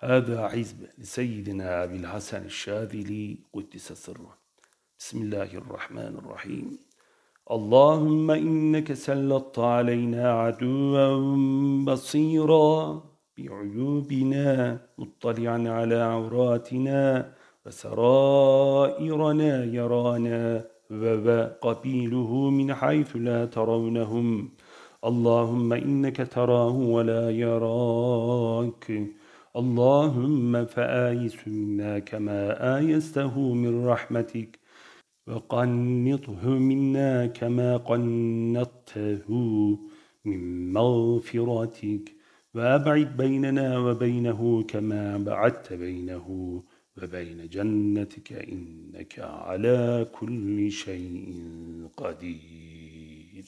هذا حزب لسيدنا أبي الحسن الشاذلي قدس سره بسم الله الرحمن الرحيم. اللهم إنك سلطت علينا عدوا بصيرا بعيوبنا مطلعا على عوراتنا وسرائرنا يرانا وقبيله من حيث لا ترونهم. اللهم إنك تراه ولا يراك. اللهم فآيس منا كما آيسته من رحمتك وقنطه منا كما قنطته من مغفرتك وأبعد بيننا وبينه كما بعدت بينه وبين جنتك إنك على كل شيء قدير.